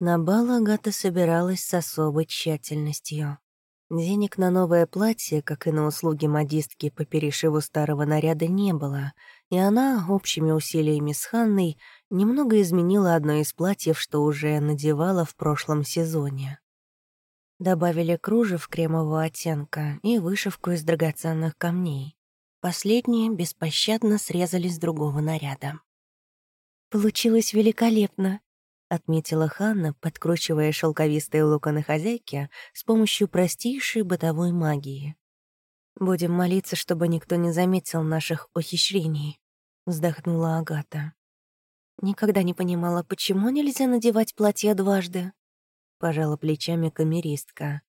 На бал Агата собиралась с особой тщательностью. Денег на новое платье, как и на услуги модистки по перешиву старого наряда, не было, и она, общими усилиями с Ханной, немного изменила одно из платьев, что уже надевала в прошлом сезоне. Добавили кружев кремового оттенка и вышивку из драгоценных камней. Последние беспощадно срезали с другого наряда. «Получилось великолепно», — отметила Ханна, подкручивая шелковистые локоны хозяйки с помощью простейшей бытовой магии. «Будем молиться, чтобы никто не заметил наших ухищрений», — вздохнула Агата. «Никогда не понимала, почему нельзя надевать платье дважды?» — пожала плечами камеристка.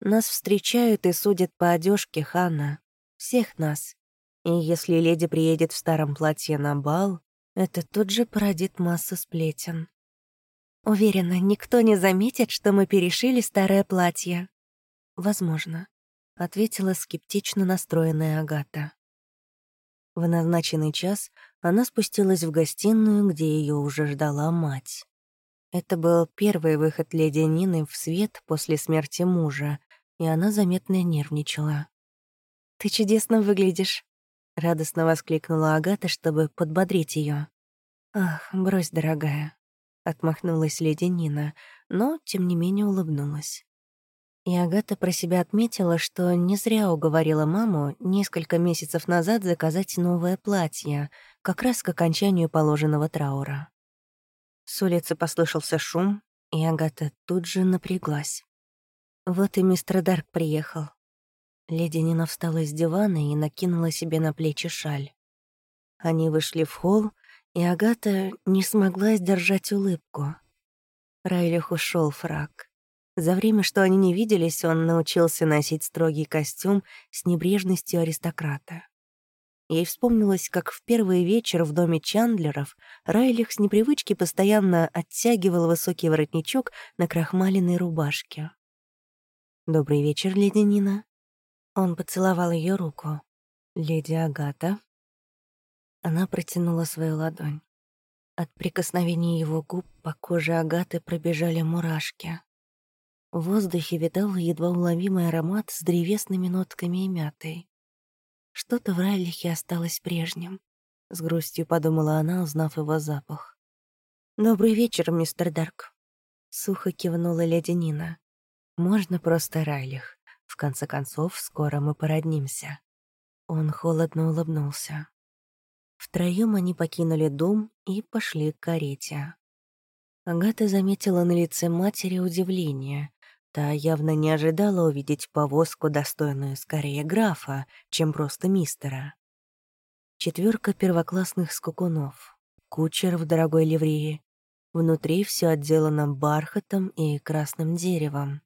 «Нас встречают и судят по одежке Ханна. Всех нас. И если леди приедет в старом платье на бал, это тут же породит массу сплетен. Уверена, никто не заметит, что мы перешили старое платье. Возможно, ответила скептично настроенная Агата. В назначенный час она спустилась в гостиную, где ее уже ждала мать. Это был первый выход леди Нины в свет после смерти мужа, и она заметно нервничала. «Ты чудесно выглядишь», — радостно воскликнула Агата, чтобы подбодрить ее. «Ах, брось, дорогая», — отмахнулась леди Нина, но, тем не менее, улыбнулась. И Агата про себя отметила, что не зря уговорила маму несколько месяцев назад заказать новое платье, как раз к окончанию положенного траура. С улицы послышался шум, и Агата тут же напряглась. Вот и мистер Дарк приехал. Леди Нина встала с дивана и накинула себе на плечи шаль. Они вышли в холл, и Агата не смогла сдержать улыбку. Райлих ушел фраг. За время, что они не виделись, он научился носить строгий костюм с небрежностью аристократа. Ей вспомнилось, как в первый вечер в доме Чандлеров Райлих с непривычки постоянно оттягивал высокий воротничок на крахмаленной рубашке. «Добрый вечер, леди Нина». Он поцеловал ее руку. «Леди Агата». Она протянула свою ладонь. От прикосновения его губ по коже Агаты пробежали мурашки. В воздухе витал едва уловимый аромат с древесными нотками и мятой. Что-то в Райлихе осталось прежним. С грустью подумала она, узнав его запах. «Добрый вечер, мистер Дарк», — сухо кивнула леди Нина. «Можно просто Райлих. В конце концов, скоро мы породнимся». Он холодно улыбнулся. Втроем они покинули дом и пошли к карете. Агата заметила на лице матери удивление. Та явно не ожидала увидеть повозку, достойную скорее графа, чем просто мистера. Четверка первоклассных скукунов, кучер в дорогой ливрее. Внутри все отделано бархатом и красным деревом.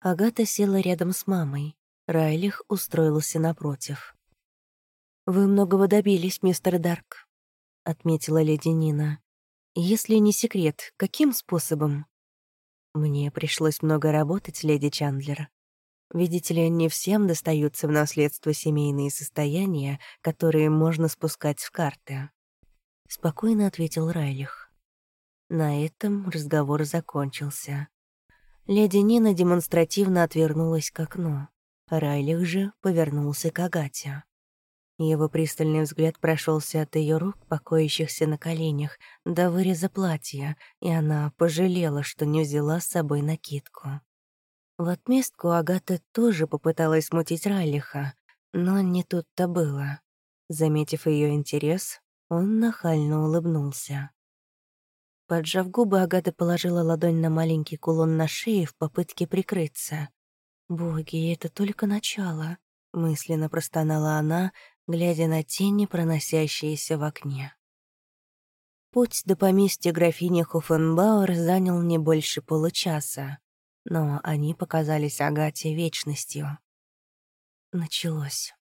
Агата села рядом с мамой. Райлих устроился напротив. «Вы многого добились, мистер Дарк», — отметила леди Нина. «Если не секрет, каким способом?» «Мне пришлось много работать, леди Чандлер. Видите ли, не всем достаются в наследство семейные состояния, которые можно спускать в карты», — спокойно ответил Райлих. На этом разговор закончился. Леди Нина демонстративно отвернулась к окну. Райлих же повернулся к Агате. Его пристальный взгляд прошелся от ее рук, покоящихся на коленях, до выреза платья, и она пожалела, что не взяла с собой накидку. В отместку Агата тоже попыталась смутить Райлиха, но не тут-то было. Заметив ее интерес, он нахально улыбнулся. Поджав губы, Агата положила ладонь на маленький кулон на шее в попытке прикрыться. «Боги, это только начало», — мысленно простонала она, глядя на тени, проносящиеся в окне. Путь до поместья графини Хофенбауэр занял не больше получаса, но они показались Агате вечностью. Началось.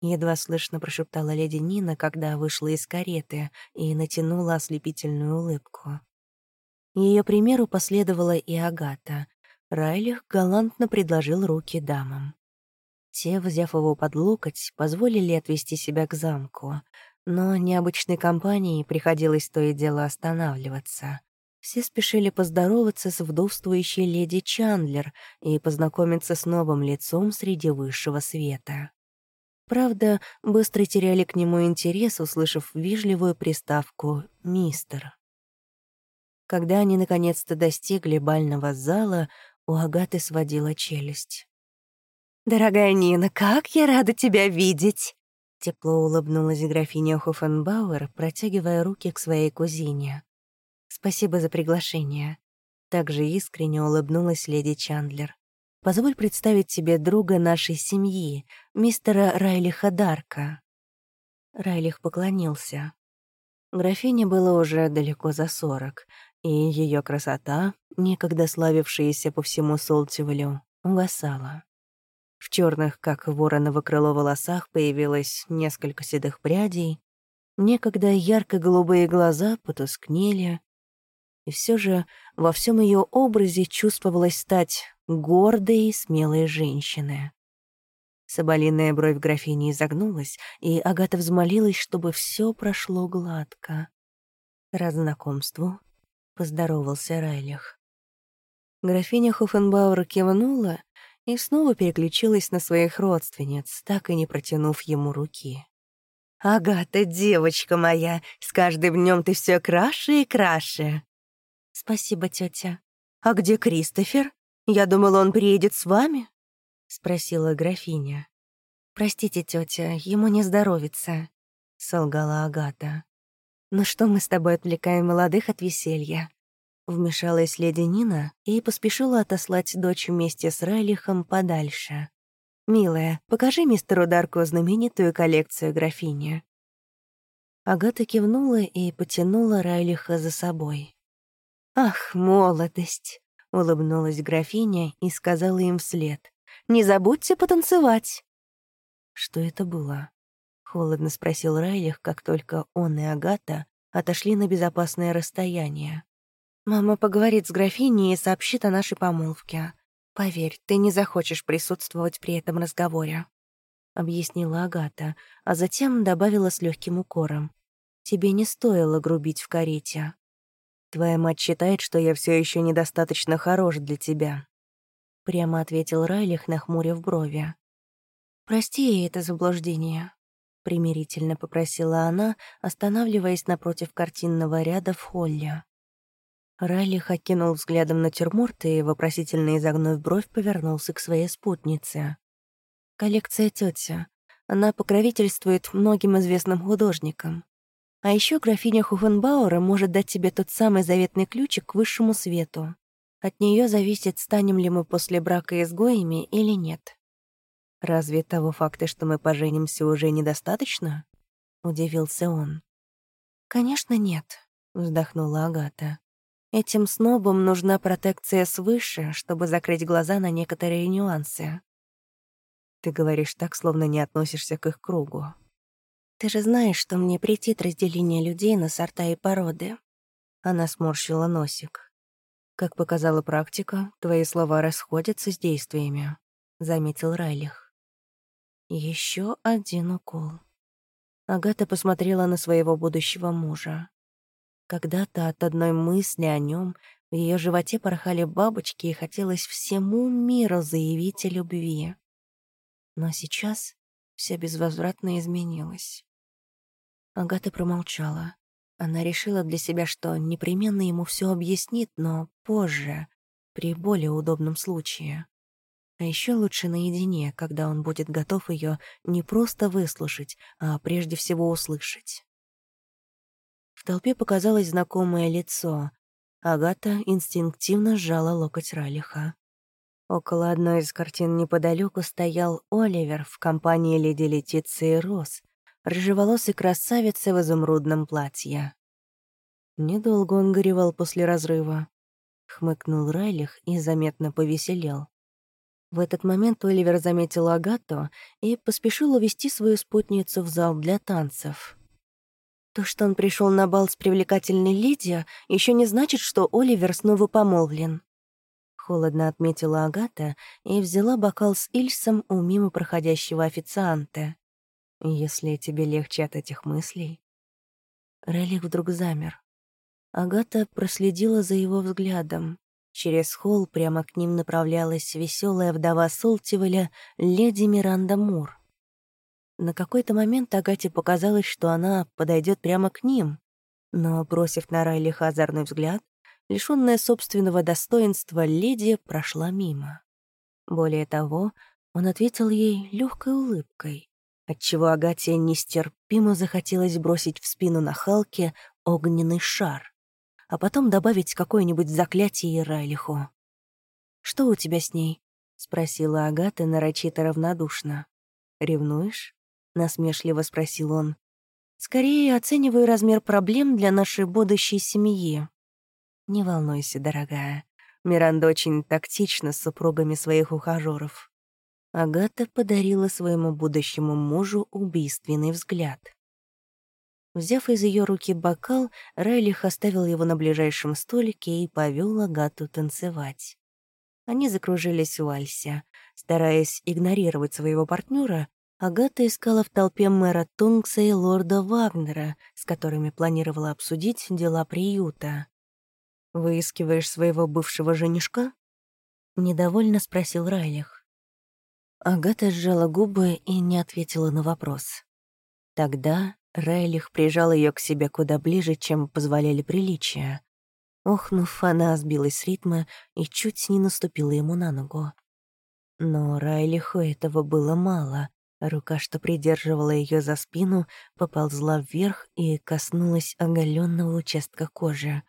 Едва слышно прошептала леди Нина, когда вышла из кареты и натянула ослепительную улыбку. Ее примеру последовала и Агата. Райлих галантно предложил руки дамам. Те, взяв его под локоть, позволили отвести себя к замку, но необычной компании приходилось то и дело останавливаться. Все спешили поздороваться с вдовствующей леди Чандлер и познакомиться с новым лицом среди высшего света. Правда, быстро теряли к нему интерес, услышав вежливую приставку «мистер». Когда они наконец-то достигли бального зала, у Агаты сводила челюсть. «Дорогая Нина, как я рада тебя видеть!» Тепло улыбнулась графиня Хофенбауэр, протягивая руки к своей кузине. «Спасибо за приглашение». Также искренне улыбнулась леди Чандлер. «Позволь представить тебе друга нашей семьи, мистера Райлиха Дарка». Райлих поклонился. Графине было уже далеко за сорок, и ее красота, некогда славившаяся по всему Солтивалю, угасала. В черных, как вороново крыло волосах, появилось несколько седых прядей, некогда ярко-голубые глаза потускнели, и все же во всем ее образе чувствовалось стать гордой и смелой женщиной. Соболиная бровь графини изогнулась, и Агата взмолилась, чтобы все прошло гладко. Раз знакомству поздоровался Райлих. Графиня Хофенбауэр кивнула и снова переключилась на своих родственниц, так и не протянув ему руки. «Агата, девочка моя, с каждым днем ты все краше и краше!» «Спасибо, тетя. А где Кристофер? Я думала, он приедет с вами?» — спросила графиня. «Простите, тетя, ему не здоровится», — солгала Агата. «Ну что мы с тобой отвлекаем молодых от веселья?» Вмешалась леди Нина и поспешила отослать дочь вместе с Райлихом подальше. «Милая, покажи мистеру Дарку знаменитую коллекцию графини». Агата кивнула и потянула Райлиха за собой. «Ах, молодость!» — улыбнулась графиня и сказала им вслед. «Не забудьте потанцевать!» Что это было? Холодно спросил Райлих, как только он и Агата отошли на безопасное расстояние. «Мама поговорит с графиней и сообщит о нашей помолвке. Поверь, ты не захочешь присутствовать при этом разговоре», — объяснила Агата, а затем добавила с легким укором. «Тебе не стоило грубить в карете. Твоя мать считает, что я все еще недостаточно хорош для тебя», — прямо ответил Райлих, нахмурив брови. «Прости ей это заблуждение», примирительно попросила она, останавливаясь напротив картинного ряда в холле. Райлих окинул взглядом натюрморт и, вопросительно изогнув бровь, повернулся к своей спутнице. «Коллекция тетя. Она покровительствует многим известным художникам. А еще графиня Хуфенбауэра может дать тебе тот самый заветный ключик к высшему свету. От нее зависит, станем ли мы после брака изгоями или нет». «Разве того факта, что мы поженимся, уже недостаточно?» — удивился он. «Конечно, нет», — вздохнула Агата. «Этим снобам нужна протекция свыше, чтобы закрыть глаза на некоторые нюансы». «Ты говоришь так, словно не относишься к их кругу». «Ты же знаешь, что мне претит разделение людей на сорта и породы». Она сморщила носик. «Как показала практика, твои слова расходятся с действиями», — заметил Райлих. Еще один укол. Агата посмотрела на своего будущего мужа. Когда-то от одной мысли о нем в ее животе порхали бабочки и хотелось всему миру заявить о любви. Но сейчас все безвозвратно изменилось. Агата промолчала. Она решила для себя, что непременно ему все объяснит, но позже, при более удобном случае. А еще лучше наедине, когда он будет готов ее не просто выслушать, а прежде всего услышать. В толпе показалось знакомое лицо. Агата инстинктивно сжала локоть Ралиха. Около одной из картин неподалеку стоял Оливер в компании леди Летиции Рос, рыжеволосый красавица в изумрудном платье. Недолго он горевал после разрыва. Хмыкнул Райлих и заметно повеселел. В этот момент Оливер заметил Агату и поспешил увести свою спутницу в зал для танцев. То, что он пришел на бал с привлекательной леди, еще не значит, что Оливер снова помолвлен. Холодно отметила Агата и взяла бокал с Ильсом у мимо проходящего официанта. «Если тебе легче от этих мыслей...» Релик вдруг замер. Агата проследила за его взглядом. Через холл прямо к ним направлялась веселая вдова Солтивеля, леди Миранда Мур. На какой-то момент Агате показалось, что она подойдет прямо к ним, но, бросив на Райли хазарный взгляд, лишённая собственного достоинства, леди прошла мимо. Более того, он ответил ей легкой улыбкой, отчего Агате нестерпимо захотелось бросить в спину на Халке огненный шар, а потом добавить какое-нибудь заклятие Райлиху. «Что у тебя с ней?» — спросила Агата нарочито равнодушно. «Ревнуешь?» — насмешливо спросил он. «Скорее оцениваю размер проблем для нашей будущей семьи». «Не волнуйся, дорогая. Миранда очень тактична с супругами своих ухажёров». Агата подарила своему будущему мужу убийственный взгляд. Взяв из ее руки бокал, Райлих оставил его на ближайшем столике и повел Агату танцевать. Они закружились в вальсе. Стараясь игнорировать своего партнера, Агата искала в толпе мэра Тунгса и лорда Вагнера, с которыми планировала обсудить дела приюта. «Выискиваешь своего бывшего женишка?» — недовольно спросил Райлих. Агата сжала губы и не ответила на вопрос. Тогда Райлих прижал ее к себе куда ближе, чем позволяли приличия. Охнув, она сбилась с ритма и чуть не наступила ему на ногу. Но Райлиху этого было мало. Рука, что придерживала ее за спину, поползла вверх и коснулась оголенного участка кожи.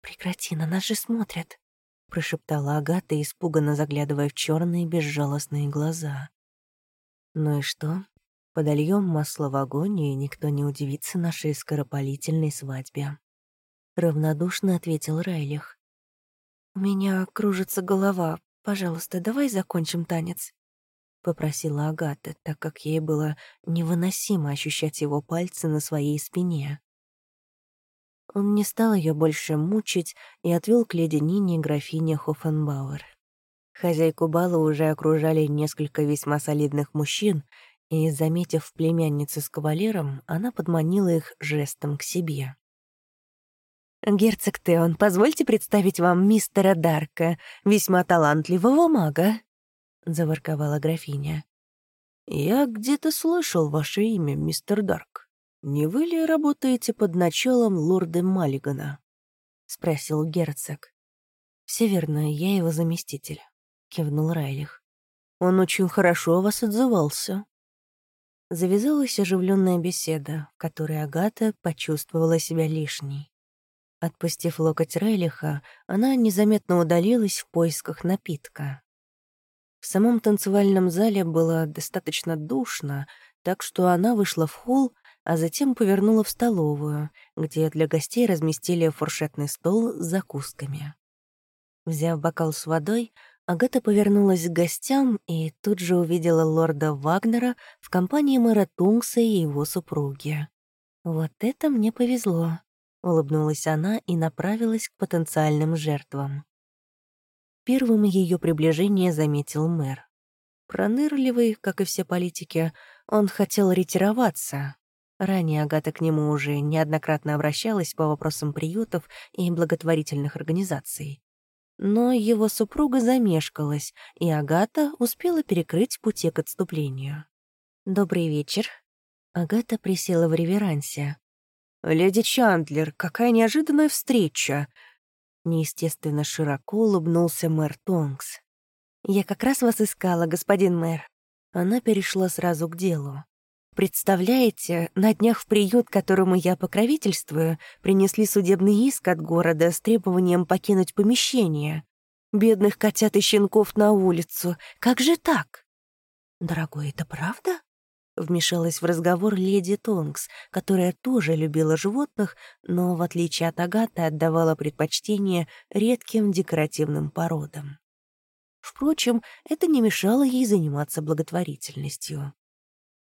«Прекрати, на нас же смотрят», — прошептала Агата, испуганно заглядывая в черные безжалостные глаза. «Ну и что? Подольем масло в огонь, и никто не удивится нашей скоропалительной свадьбе», — равнодушно ответил Райлих. «У меня кружится голова. Пожалуйста, давай закончим танец», — попросила Агата, так как ей было невыносимо ощущать его пальцы на своей спине. Он не стал ее больше мучить и отвел к леди Нине графине Хофенбауэр. Хозяйку бала уже окружали несколько весьма солидных мужчин, и, заметив племянницу с кавалером, она подманила их жестом к себе. «Герцог Теон, позвольте представить вам мистера Дарка, весьма талантливого мага», — заворковала графиня. «Я где-то слышал ваше имя, мистер Дарк», «Не вы ли работаете под началом лорда Маллигана?» — спросил герцог. «Все верно, я его заместитель», — кивнул Райлих. «Он очень хорошо о вас отзывался». Завязалась оживленная беседа, в которой Агата почувствовала себя лишней. Отпустив локоть Райлиха, она незаметно удалилась в поисках напитка. В самом танцевальном зале было достаточно душно, так что она вышла в холл а затем повернула в столовую, где для гостей разместили фуршетный стол с закусками. Взяв бокал с водой, Агата повернулась к гостям и тут же увидела лорда Вагнера в компании мэра Тунгса и его супруги. «Вот это мне повезло», — улыбнулась она и направилась к потенциальным жертвам. Первым ее приближение заметил мэр. Пронырливый, как и все политики, он хотел ретироваться, Ранее Агата к нему уже неоднократно обращалась по вопросам приютов и благотворительных организаций. Но его супруга замешкалась, и Агата успела перекрыть пути к отступлению. «Добрый вечер». Агата присела в реверансе. «Леди Чандлер, какая неожиданная встреча!» Неестественно широко улыбнулся мэр Тонкс. «Я как раз вас искала, господин мэр». Она перешла сразу к делу. Представляете, на днях в приют, которому я покровительствую, принесли судебный иск от города с требованием покинуть помещение. Бедных котят и щенков на улицу. Как же так? Дорогой, это правда? Вмешалась в разговор леди Тонкс, которая тоже любила животных, но, в отличие от Агаты, отдавала предпочтение редким декоративным породам. Впрочем, это не мешало ей заниматься благотворительностью.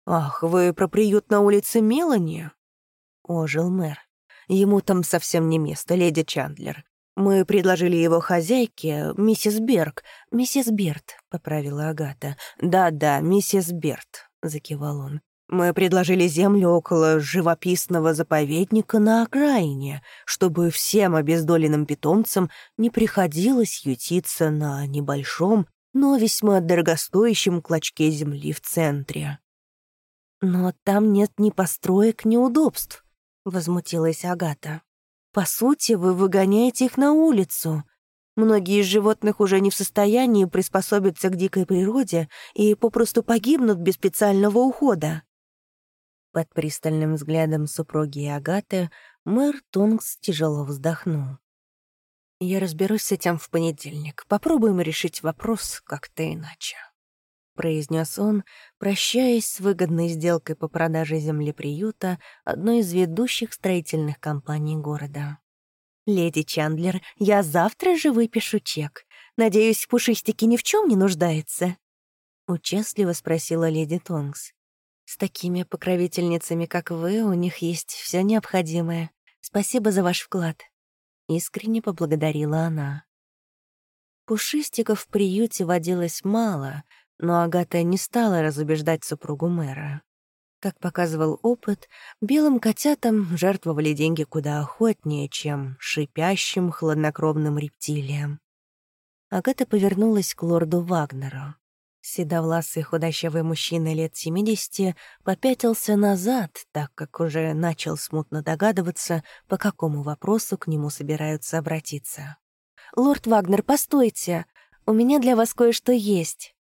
«Ах, вы про приют на улице Мелани?» — ожил мэр. «Ему там совсем не место, леди Чандлер. Мы предложили его хозяйке, миссис Берг. Миссис Берт», — поправила Агата. «Да-да, миссис Берт», — закивал он. Мы предложили землю около живописного заповедника на окраине, чтобы всем обездоленным питомцам не приходилось ютиться на небольшом, но весьма дорогостоящем клочке земли в центре. «Но там нет ни построек, ни удобств», — возмутилась Агата. «По сути, вы выгоняете их на улицу. Многие из животных уже не в состоянии приспособиться к дикой природе и попросту погибнут без специального ухода». Под пристальным взглядом супруги Агаты мэр Тунгс тяжело вздохнул. «Я разберусь с этим в понедельник. Попробуем решить вопрос как-то иначе». — произнес он, прощаясь с выгодной сделкой по продаже земли приюта одной из ведущих строительных компаний города. «Леди Чандлер, я завтра же выпишу чек. Надеюсь, Пушистики ни в чем не нуждается?» Участливо спросила леди Тонгс. «С такими покровительницами, как вы, у них есть все необходимое. Спасибо за ваш вклад». Искренне поблагодарила она. Пушистиков в приюте водилось мало — но Агата не стала разубеждать супругу мэра. Как показывал опыт, белым котятам жертвовали деньги куда охотнее, чем шипящим, хладнокровным рептилиям. Агата повернулась к лорду Вагнеру. Седовласый худощавый мужчина лет семидесяти попятился назад, так как уже начал смутно догадываться, по какому вопросу к нему собираются обратиться. «Лорд Вагнер, постойте! У меня для вас кое-что есть!»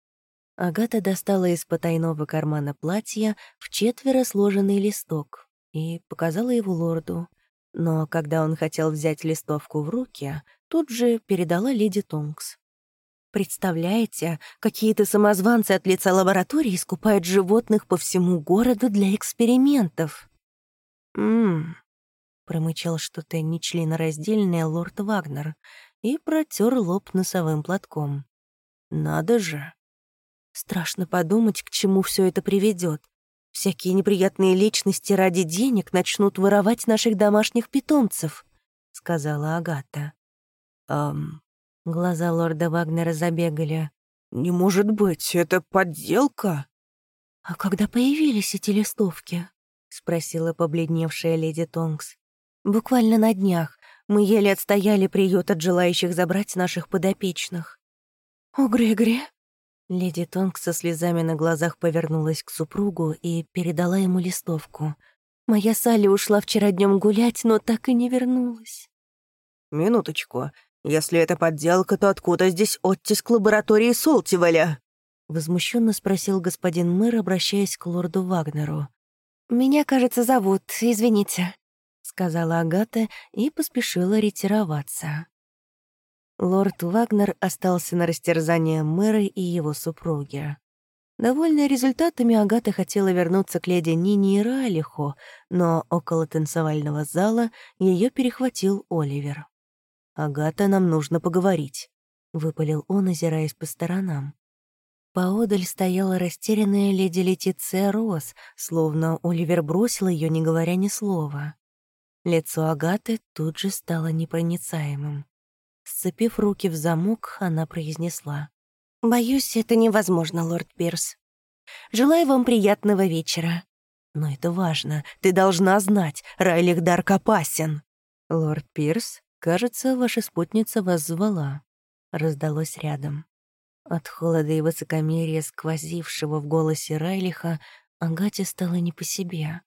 Агата достала из потайного кармана платья в четверо сложенный листок и показала его лорду. Но когда он хотел взять листовку в руки, тут же передала леди Тонкс. «Представляете, какие-то самозванцы от лица лаборатории скупают животных по всему городу для экспериментов». «М-м-м», промычал что-то нечленораздельное лорд Вагнер и протер лоб носовым платком. «Надо же!» Страшно подумать, к чему все это приведет. Всякие неприятные личности ради денег начнут воровать наших домашних питомцев, — сказала Агата. «Эм...» Глаза лорда Вагнера забегали. «Не может быть, это подделка?» «А когда появились эти листовки?» — спросила побледневшая леди Тонкс. «Буквально на днях. Мы еле отстояли приют от желающих забрать наших подопечных». «О, Грегори!» Леди Тонг со слезами на глазах повернулась к супругу и передала ему листовку. «Моя Салли ушла вчера днем гулять, но так и не вернулась». «Минуточку. Если это подделка, то откуда здесь оттиск лаборатории Солтиваля?» Возмущенно спросил господин мэр, обращаясь к лорду Вагнеру. «Меня, кажется, зовут, извините», — сказала Агата и поспешила ретироваться. Лорд Вагнер остался на растерзание мэра и его супруги. Довольная результатами, Агата хотела вернуться к леди Нине и Ралиху, но около танцевального зала ее перехватил Оливер. «Агата, нам нужно поговорить», — выпалил он, озираясь по сторонам. Поодаль стояла растерянная леди Летиция Рос, словно Оливер бросил ее, не говоря ни слова. Лицо Агаты тут же стало непроницаемым. Сцепив руки в замок, она произнесла. «Боюсь, это невозможно, лорд Пирс. Желаю вам приятного вечера». «Но это важно. Ты должна знать, Райлих Дарк опасен». «Лорд Пирс, кажется, ваша спутница вас звала», — раздалось рядом. От холода и высокомерия, сквозившего в голосе Райлиха, Агате стало не по себе.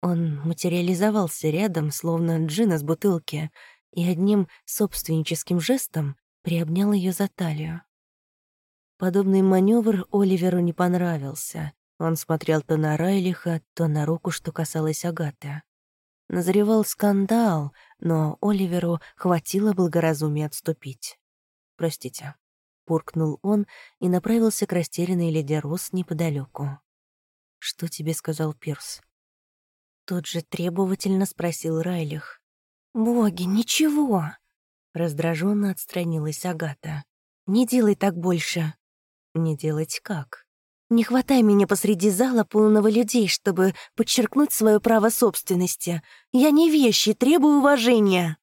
Он материализовался рядом, словно джин из бутылки, и одним собственническим жестом приобнял ее за талию. Подобный маневр Оливеру не понравился. Он смотрел то на Райлиха, то на руку, что касалось Агаты. Назревал скандал, но Оливеру хватило благоразумия отступить. «Простите», — буркнул он и направился к растерянной леди Росс неподалеку. «Что тебе сказал Пирс?» Тот же требовательно спросил Райлих. «Боги, ничего!» Раздраженно отстранилась Агата. «Не делай так больше». «Не делать как?» «Не хватай меня посреди зала, полного людей, чтобы подчеркнуть свое право собственности. Я не вещи, требую уважения!»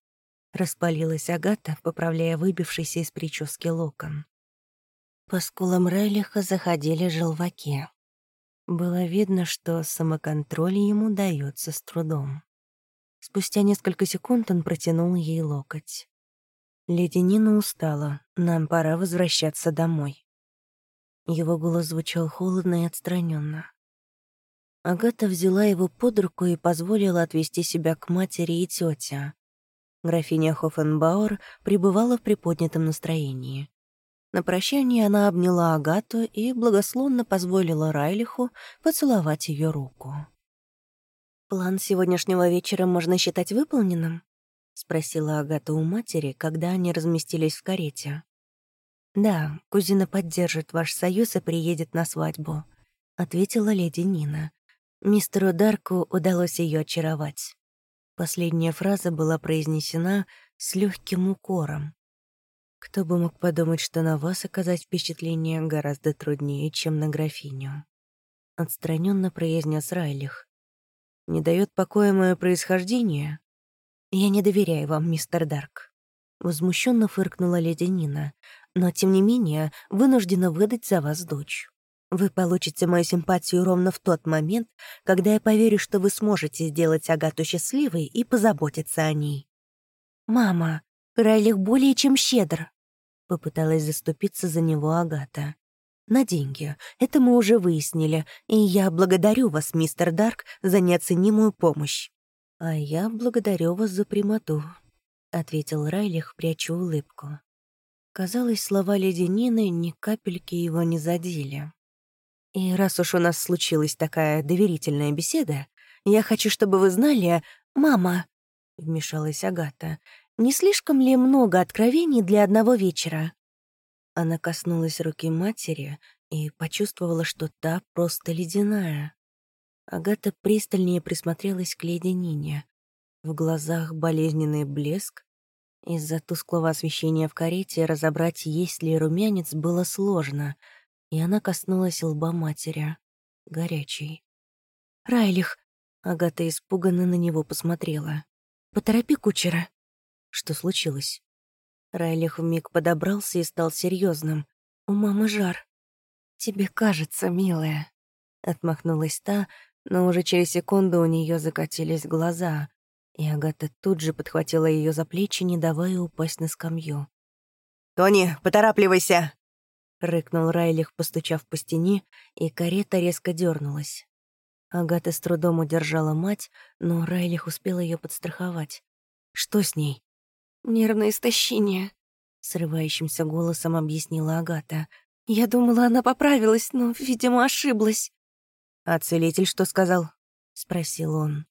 Распалилась Агата, поправляя выбившийся из прически локон. По скулам Райлиха заходили желваки. Было видно, что самоконтроль ему дается с трудом. Спустя несколько секунд он протянул ей локоть. «Леди Нина устала. Нам пора возвращаться домой». Его голос звучал холодно и отстраненно. Агата взяла его под руку и позволила отвести себя к матери и тете. Графиня Хофенбауэр пребывала в приподнятом настроении. На прощание она обняла Агату и благословно позволила Райлиху поцеловать ее руку. «План сегодняшнего вечера можно считать выполненным?» — спросила Агата у матери, когда они разместились в карете. «Да, кузина поддержит ваш союз и приедет на свадьбу», — ответила леди Нина. Мистеру Дарку удалось ее очаровать. Последняя фраза была произнесена с легким укором. Кто бы мог подумать, что на вас оказать впечатление гораздо труднее, чем на графиню. Отстраненно произнес Райлих. Не дает покоя мое происхождение? Я не доверяю вам, мистер Дарк. Возмущенно фыркнула леди Нина, но, тем не менее, вынуждена выдать за вас дочь. Вы получите мою симпатию ровно в тот момент, когда я поверю, что вы сможете сделать Агату счастливой и позаботиться о ней. «Мама, Райлих более чем щедр», — попыталась заступиться за него Агата. «На деньги. Это мы уже выяснили, и я благодарю вас, мистер Дарк, за неоценимую помощь». «А я благодарю вас за прямоту», — ответил Райлих, пряча улыбку. Казалось, слова леди Нины ни капельки его не задели. И раз уж у нас случилась такая доверительная беседа, я хочу, чтобы вы знали... «Мама», — вмешалась Агата, — «не слишком ли много откровений для одного вечера?» Она коснулась руки матери и почувствовала, что та просто ледяная. Агата пристальнее присмотрелась к леди Нине. В глазах болезненный блеск. Из-за тусклого освещения в карете разобрать, есть ли румянец, было сложно — и она коснулась лба матери. Горячий. «Райлих!» — Агата испуганно на него посмотрела. «Поторопи кучера!» Что случилось? Райлих вмиг подобрался и стал серьезным. «У мамы жар». «Тебе кажется, милая», — отмахнулась та, но уже через секунду у нее закатились глаза, и Агата тут же подхватила ее за плечи, не давая упасть на скамью. «Тони, поторапливайся!» — рыкнул Райлих, постучав по стене, и карета резко дернулась. Агата с трудом удержала мать, но Райлих успел ее подстраховать. «Что с ней?» «Нервное истощение», — срывающимся голосом объяснила Агата. «Я думала, она поправилась, но, видимо, ошиблась». «А целитель что сказал?» — спросил он.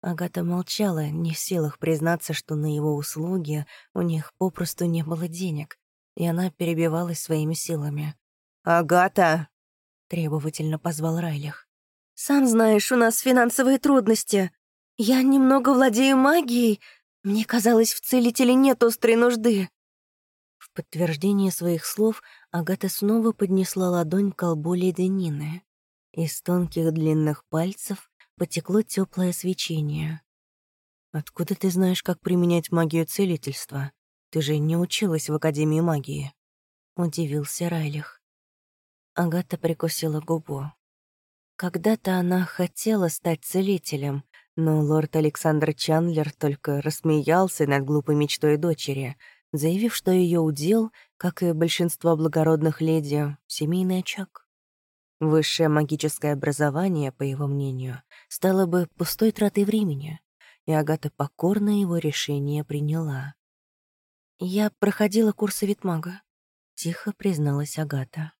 Агата молчала, не в силах признаться, что на его услуги у них попросту не было денег и она перебивалась своими силами. «Агата!» — требовательно позвал Райлих. «Сам знаешь, у нас финансовые трудности. Я немного владею магией. Мне казалось, в целителе нет острой нужды». В подтверждение своих слов Агата снова поднесла ладонь к колбу леди Нины. Из тонких длинных пальцев потекло теплое свечение. «Откуда ты знаешь, как применять магию целительства?» Ты же не училась в Академии магии?» — удивился Райлих. Агата прикусила губу. Когда-то она хотела стать целителем, но лорд Александр Чандлер только рассмеялся над глупой мечтой дочери, заявив, что ее удел, как и большинство благородных леди, семейный очаг. Высшее магическое образование, по его мнению, стало бы пустой тратой времени, и Агата покорно его решение приняла. «Я проходила курсы Витмага», — тихо призналась Агата.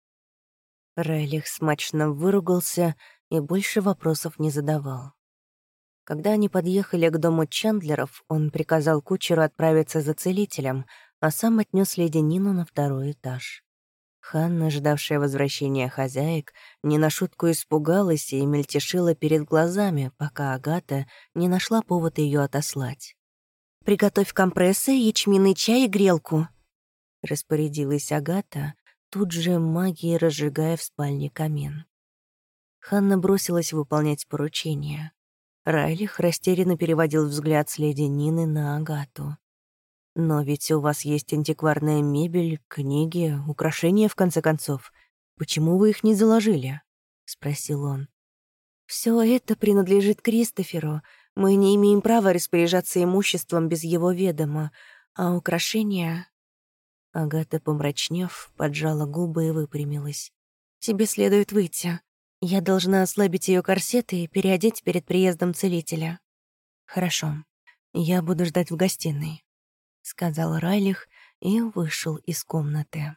Райлих смачно выругался и больше вопросов не задавал. Когда они подъехали к дому Чандлеров, он приказал кучеру отправиться за целителем, а сам отнес леди Нину на второй этаж. Ханна, ждавшая возвращения хозяек, не на шутку испугалась и мельтешила перед глазами, пока Агата не нашла повод ее отослать. Приготовь компрессы, ячменный чай и грелку», — распорядилась Агата, тут же магией разжигая в спальне камин. Ханна бросилась выполнять поручение. Райлих растерянно переводил взгляд с леди Нины на Агату. «Но ведь у вас есть антикварная мебель, книги, украшения, в конце концов. Почему вы их не заложили?» — спросил он. Все это принадлежит Кристоферу. Мы не имеем права распоряжаться имуществом без его ведома, а украшения...» Агата, помрачнев, поджала губы и выпрямилась. «Тебе следует выйти. Я должна ослабить ее корсеты и переодеть перед приездом целителя». «Хорошо. Я буду ждать в гостиной», — сказал Райлих и вышел из комнаты.